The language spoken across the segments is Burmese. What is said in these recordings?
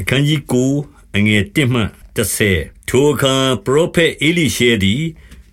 အခန်းကြီးကိုအငယ်1မှ30ထိုအခါပရောဖက်အေလိရှေသည်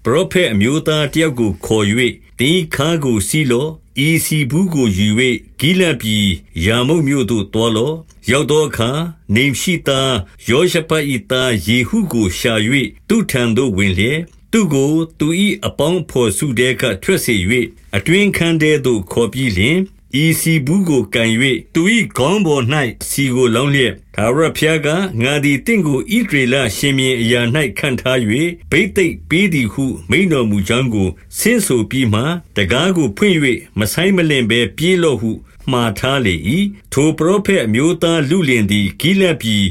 ပရောဖက်အမျိုးသားတယောက်ကိုခေါ်၍တင်းခါကိုစီလောဤစီဘူးကိုယူ၍ဂိလပြည်ယာမုတ်မြို့သို့တော်လောရောက်သောအခါနေရှိသားယောရှဖတ်ဤသားယေဟုကိုရှာ၍သူထံသို့ဝင်လျက်သူကိုသူ၏အပေါင်းဖော်စုတဲ့ကထွက်စေ၍အတွင်ခန်းတဲ့သို့ခေါ်ပြီးလျင် ဤစီဘူးကိုကန်၍သူ၏ခေါင်းပေါ်၌စီကိုလောင်းလျက်သာရဖျားကငါသည်တင့်ကိုဣဒရေလရှင်မြင်းအရာ၌ခံထား၍ဘိသိက်ပေးသည်ဟု မိန်တော်မူကြောင်းကိုဆင်းဆိုပြီးမှတကားကိုဖွင့်၍မဆိုင်မလင်ဘဲပြေးလော့ဟုမှားထားလေ၏ထိုပရောဖက်အမျိုးသားလူလင်သည်ဂိလပြည်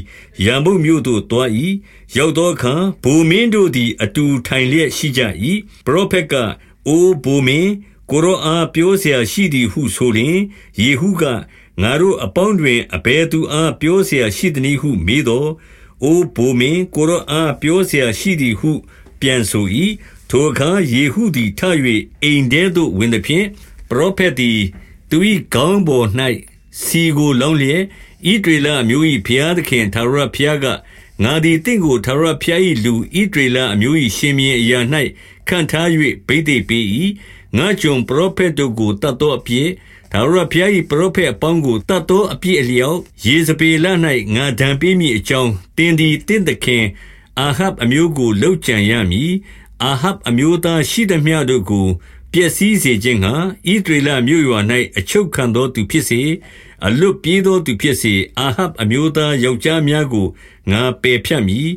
ရံမုတ်မြို့သို့တွား၏ရောက်သောအခါဗိုလ်မင်းတို့သည် အတူထိုင်လျက်ရှိကြ၏ပရောဖက်ကအိုဗိုလ်မင်း ကိုရောအားပြောเสียရှိသည်ဟုဆိုလျင်ယေဟုကငါတို့အပေါင်းတွင်အဘယ်သူအားပြောเสียရှိသည်ဟုမေးတော့အိုဘိုမင်းကိုရောအားပြောเสียရှိသည်ဟု ပြန်ဆို၏ထိုအခါယေဟုသည်ထ၍အိမ်ထဲသို့ဝင်သည်ဖြင့်ပရောဖက်သည်သူ၏ခေါင်းပေါ်၌စီကိုလောင်းလျက်ဣဒရေလအမျိုး၏ဘုရားသခင်သာရဘုရားကငါသည်တင့်ကိုသာရဘုရား၏လူဣဒရေလအမျိုး၏ရှင်မြင်းအရာ၌ ခံထား၍ဗိသိက်ပေး၏ငါကျွန်ပရောဖက်တို့ကိုတတ်သောအပြစ်ဒါဝရဘုရား၏ပရောဖက်အပေါင်းကိုတတ်သောအပြစ်အလျောက်ယေဇပေလ၌ငါဒံပေးမိအကြောင်းတင်းဒီတင့်သခင်အာဟပ်အမျိုးကိုလှုပ်ကြံရမည်အာဟပ်အမျိုးသားရှိသမျှတို့ကိုပျက်စီးစေခြင်းငှာဣဒရေလမြို့ရွာ၌အချုပ်ခံသောသူဖြစ်စေအလွတ်ပြေးသောသူဖြစ်စေအာဟပ်အမျိုးသားယောက်ျားများကိုငါပယ်ဖြတ်မည်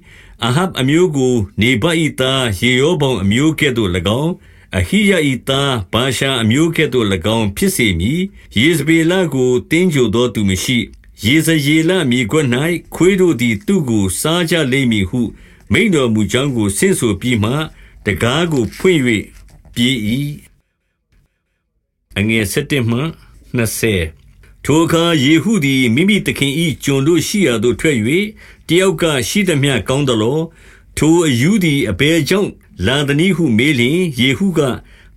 အာဟပ်အမျိုးကို နေဗတ်၏သားယေရောဗောင်အမျိုးကဲ့သို့၎င်း အဟိယ၏သားဘာရှာအမျိုးကဲ့သို့၎င်း ဖြစ်စေမည် ယေဇဗေလကိုတင်းကြိုသောသူမရှိ ယေဇယေလမြေခွက်၌ခွေးတို့သည် သူ့ကို စားကြလိမ့်မည်ဟု မိန်တော်မူကြောင်းကို ဆင့်ဆိုပြီးမှတကားကိုဖွင့်၍ပြေး၏အငယ်7မှ20 ထိုအခါယေဟုသည် မိမိသခင်၏ကျွန်တို့ရှိရာသို့ထွက်၍တယောက်ကရှိသမျှကောင်းသလော ထိုအယူသည် အဘယ်ကြောင့်လာသနည်းဟုမေးလျင် ယေဟုက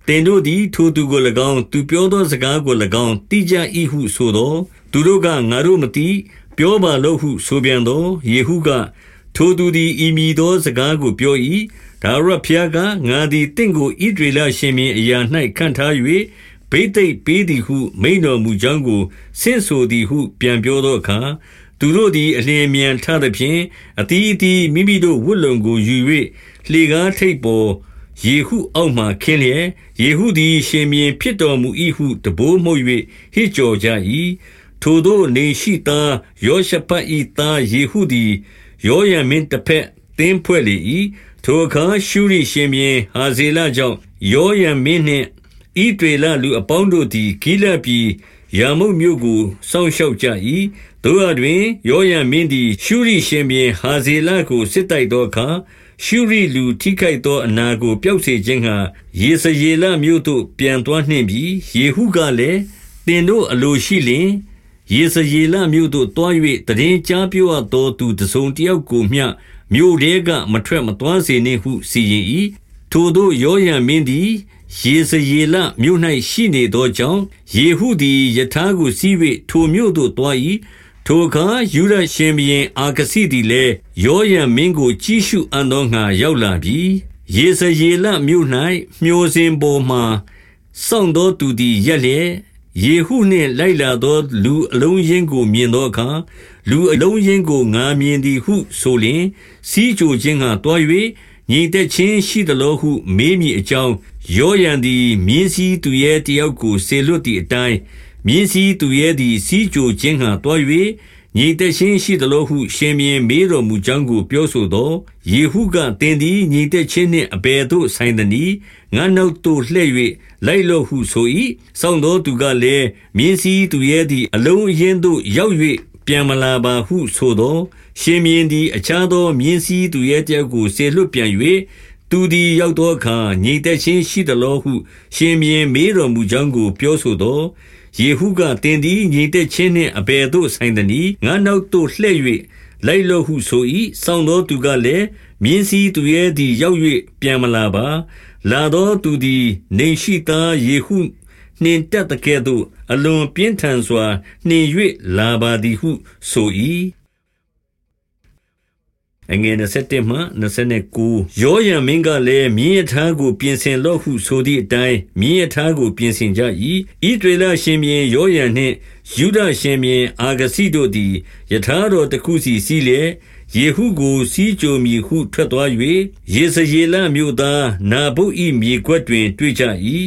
တင်တို့သည် ထိုသူကို၎င်း သူပြောသောစကားကို၎င်းတိကြ၏ဟုဆိုသောသူတို့က ငါတို့မသိ ပြောပါလို့ဟု ဆိုပြန်သောယေဟုက ထိုသူသည် ဤမည်သောစကားကို ပြော၏ဒါရဖျားက ငါသည်တင့်ကိုဣဒရေလရှင်မြင်းအရာ၌ခံထား၍ ဘိသိက်ပေးသည်ဟု မိန်တော်မူကြောင်းကို ဆင့်ဆိုသည်ဟု ပြန်ပြောသောအခါသူတို့သည် အလျင်မြန်ထသဖြင့်အတီးအတီးမိမိတို့ဝတ်လုံကိုယူ၍လှေကားထိပ်ပေါ်ယေဟုအောက်မှခင်းလျက်ယေဟုသည် ရှင်မြင်းဖြစ်တော်မူ၏ဟုတဘိုးမှုတ်၍ဟစ်ကြော်ကြ၏ထိုတို့နေရှိသားယောရှဖတ်၏သားယေဟုသည်ယောယံမင်းတစ်ဖက်တင်းဖွဲ့လေ၏ထိုအခါရှုရိရှင်မြင်းဟာဇေလကြောင့်ယောယံမင်းနှင့် ဣဒေလလူအပေါင်းတို့သည်ဂိလပြည်ယာမုတ်မြို့ကိုစောင့်ရှောက်ကြ၏တို့အတွင်ယောယံမင်းသည် ရှုရိရှင်ဘင်ဟာဇေလကိုစစ်တိုက်သောအခါရှုရိလူထိခိုက်သောအနာကိုပျောက်စေခြင်းဟာယေစယေလမြို့သို့ပြန်သွားနှင့်ပြီးယေဟုကလည်းတင်တို့အလိုရှိလျင်ယေစယေလမြို့သို့တွား၍တည်င်းကြားပြောအပ်သောသူတစုံတယောက်ကိုမျှမြို့ထဲကမထွက်မသွားစေနှင့်ဟုစီရင်၏ထိုတို့ယောယံမင်းသည် ယေဇရေလမြို့၌ရှိနေသောကြောင့်ယေဟုသည်ယထာကိုစီး၍ထိုမြို့သို့တွား၏ထိုအခါယူရရှင်ဘရင်အာကစီသည်လည်းယောယံမင်းကိုကြီးရှုအံ့သောငါရောက်လာပြီယေဇရေလမြို့၌မျောစင်ပေါ်မှစောင့်သောသူသည်ရက်လျက်ယေဟုနှင့်လိုက်လာသောလူအလုံးရင်းကိုမြင်သောအခါလူအလုံးရင်းကိုငါမြင်သည်ဟုဆိုလျင်စီးကြိုခြင်းကတွား၍ညီသက်ချင်းရှိသလိုဟုမေးမိအကြောင်း ယောယံသည်မြင်းစည်းသူရဲ့တယောက်ကိုဆေလွတ်သည့်အတိုင်းမြင်းစည်းသူရဲ့သည် စီးကြိုခြင်းဟံတွား၍ညီသက်ချင်းရှိသလိုဟု ရှင်မြင်းမေးတော်မူကြောင်းကိုပြောဆိုသောယေဟုကတင်သည်ညီသက်ချင်းနှင့်အဘယ်သို့ဆိုင်သနည်းငါနောက်သို့လှည့်၍လိုက်လို့ဟုဆို၏စောင့်သောသူကလည်းမြင်းစည်းသူရဲ့သည် အလုံးအင်းသို့ရောက်၍ပြန်မလာပါဟုဆိုသော ရှင်မြင်းသည် အခြားသောမြင်းစည်းသူရဲ့တယောက်ကိုဆေလွတ်ပြန်၍ သူသည် ရောက်သောအခါညီသက်ချင်းရှိသလောဟု ရှင်မြင်းမေးတော်မူကြောင်းကို ပြောဆိုသောယေဟုကတင်သည်ညီသက်ချင်းနှင့် အဘယ်သို့ဆိုင်သနည်း ငါနောက်သို့လှည့်၍လိုက်လို့ဟုဆို၏စောင့်သောသူကလည်း မြင်းစည်းသူရဲ့သည် ရောက်၍ပြန်မလာပါ လာသောသူသည်နေရှိသားယေဟုနှင်တက်တဲ့ကဲ့သို့ အလွန်ပြင်းထန်စွာ နှင်၍လာပါသည်ဟု ဆို၏ အငယ်27မှ29ယောယံမင်းကလည်းမြင်းရထားကိုပြင်ဆင်လော့ဟုဆိုသည့်အတိုင်းမြင်းရထားကိုပြင်ဆင်ကြ၏ဣဒရေလရှင်ဘုရင်ယောယံနှင့်ယူဒရှင်ဘုရင်အာဂစီတို့သည်ယထာတော်တစ်ခုစီစီးလျက်ယေဟုကိုစီးကြိုမည်ဟုထွက်သွား၍ယေဇရေလမြို့သားနာဗုတ်၏မြေခွက်တွင် တွေ့ကြ၏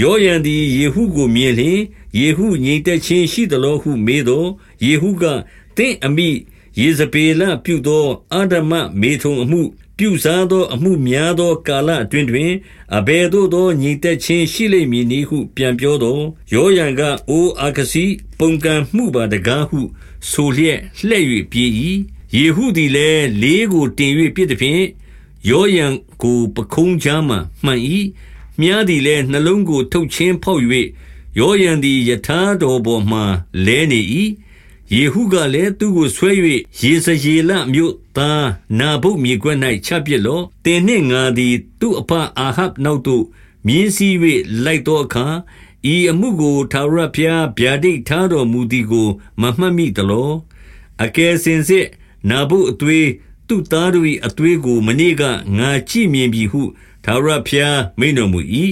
ယောယံသည်ယေဟုကိုမြင်လျင်ယေဟုငြိမ်သက်ခြင်းရှိသလိုဟုမေးသောယေဟုကတင့်အမိ ယေဇပေလပြုသောအာဒမမေထုံအမှု ပြုစားသောအမှုများသော ကာလအတွင်းတွင် အဘယ်သို့သောညီသက်ခြင်းရှိလိမ့်မည်နည်းဟု ပြန်ပြောသောယောယံက အိုအာကစီပုံကံမှုပါတကားဟု ဆိုလျက် လှဲ့၍ပြေး၏ယေဟုသည်လည်း လေးကိုတင်၍ပြစ်သည်ဖြင့် ယောယံကိုပခုံးချမ်းမှမှန်၏မြားသည်လည်း နှလုံးကို ထုတ်ချင်းဖောက်၍ယောယံသည်ယထာတော်ပေါ်မှလဲနေ၏ ယေဟုကလည်းသူကိုဆွဲ၍ယေဇရေလမြို့သားနာဗုတ်မြေကွက်၌ချပစ်လော့တင်နှင့်ငါသည်သူ့အဖအာဟပ်နောက်သို့မြင်းစည်း၍လိုက်သောအခါဤအမှုကိုသာရဖျားဗျာဒိတ်ထားတော်မူသည်ကို မမှတ်မိသလောအကယ်စင်စစ်နာဗုတ်အသွေးသူ့သားတို့၏အသွေးကိုမနေ့ကငါကြည့်မြင်ပြီဟုသာရဖျားမိန်တော်မူ၏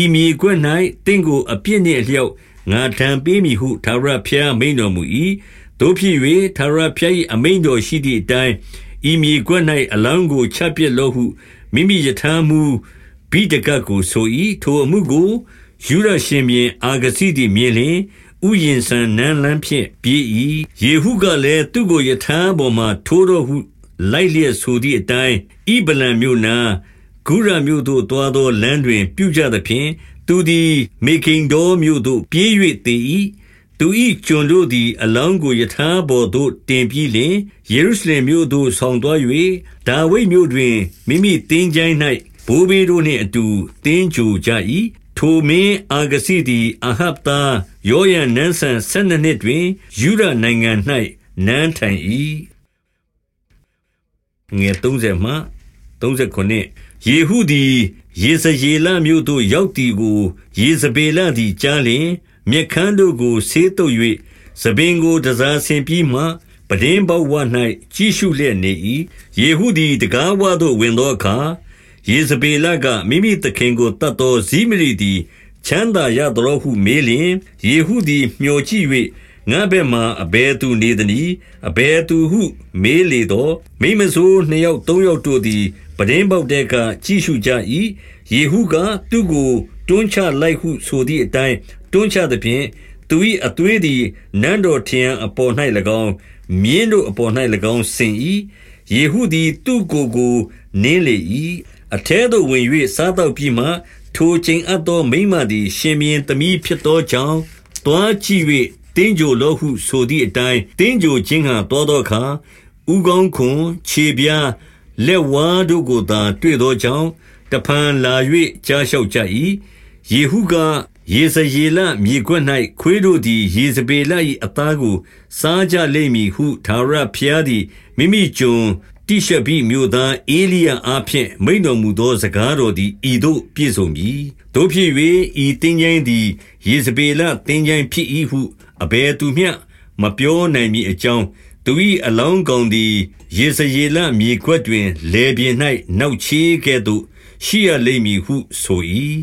ဤမြေကွက်၌တင့်ကိုအပြစ်နှင့်အလျောက် ငါထံပေးမည်ဟုထာဝရဘုရားမိန်တော်မူ၏တို့ဖြစ်၍ထာဝရဘုရား၏အမိန်တော်ရှိသည့်အတိုင်းဤမြေကွက်၌အလောင်းကိုချပစ်လော့ဟုမိမိယထာမူဘိဒကကိုဆို၏ထိုအမှုကိုယူရရှင်မြင်အာဂစီသည်မြင်လျင်ဥယျင်ဆန်နန်းလန်းဖြင့်ပြေး၏ယေဟုကလည်းသူ့ကိုယထာပေါ်မှထိုးတော်ဟုလိုက်လျက်ဆိုသည့်အတိုင်းဣဗလံမြို့နာဂုရမြို့သို့တွားသောလမ်းတွင် ပြုကြသဖြင့် သူသည် မေခိန်တော်မြို့သို့ ပြေး၍တည်၏သူ၏ကျွန်တို့သည် အလောင်းကိုယထာဘော်သို့ တင်ပြီးလျှင် ယေရုရှလင်မြို့သို့ ဆောင်သွား၍ဒါဝိဒ်မြို့တွင် မိမိတင်းချိုင်း၌ဘိုးဘေးတို့နှင့်အတူတင်းကြိုကြ၏ထိုမင်းအာဂစီသည် အာဟပ်သား ယောယန်နန်းဆန်၁၂နှစ်တွင်ယူဒနိုင်ငံ၌နန်းထိုင်၏ငယ်30မှ39 ယေဟုသည် ယေဇရေလမြို့သို့ ရောက်သည်ကို ယေဇဗေလသည် ကြားလျင် မျက်ခမ်းတို့ကို ဆေးတုပ်၍သပင်ကိုတစားဆင်ပြီးမှပဒင်းပေါဝ၌ကြီးရှုလျက်နေ၏ယေဟုသည်တကားဝသို့ ဝင်သောအခါ ယေဇဗေလက မိမိသခင်ကိုတတ်သော ဇိမရိသည် ချမ်းသာရသောဟု မေးလျင် ယေဟုသည်မျှော်ကြည့်၍ ငါဘက်မှအဘဲသူနေသည်အဘဲသူဟု မေးလေတော့မိမဆိုးနှစ်ယောက်သုံးယောက်တို့သည်ပဒင်းပေါက်တဲ့ကကြည့်ရှုကြ၏ယေဟုကသူ့ကိုတွန်းချလိုက်ဟုဆိုသည့်အတိုင်းတွန်းချသဖြင့်သူ၏အသွေးသည်နန်းတော်ထျံအပေါ်၌၎င်းမြင်းတို့အပေါ်၌၎င်းဆင်၏ယေဟုသည်သူ့ကိုယ်ကိုနင်းလေ၏အထဲသို့ဝင်၍စားတော့ပြီးမှထိုချိန်အပ်သောမိမသည် ရှင်မြင်းသမီးဖြစ်သောကြောင့်တွားကြည့်၍ တင်းကြိုလောဟုဆိုသည့်အတိုင်းတင်းကြိုခြင်းဟံတော်သောအခါဥကောင်းခွန်ခြေပြားလက်ဝါးတို့ကိုသာ တွေ့သောကြောင့်တဖန်လာ၍ကြားလျှောက်ကြ၏ယေဟုကယေဇရေလမြေခွက်၌ခွေးတို့သည်ယေဇပေလ၏အသားကို စားကြလိမ့်မည်ဟုသာရဖျားသည်မိမိကျွန် တိရှဘိမြို့သားအေလိယအားဖြင့် မိန်တော်မူသော စကားတော်သည် ဤသို့ပြည့်စုံပြီတို့ဖြစ်၍ဤတင်းကျိုင်းသည် ယေဇပေလတင်းကျိုင်းဖြစ်၏ဟု အဘယ်သူမျှ မပြောနိုင်မည်အကြောင်း သူ၏အလောင်းကောင်သည် ယေဇရေလမြေခွက်တွင်လေပြင်း၌နောက်ချေးကဲ့သို့ ရှိရလိမ့်မည်ဟုဆို၏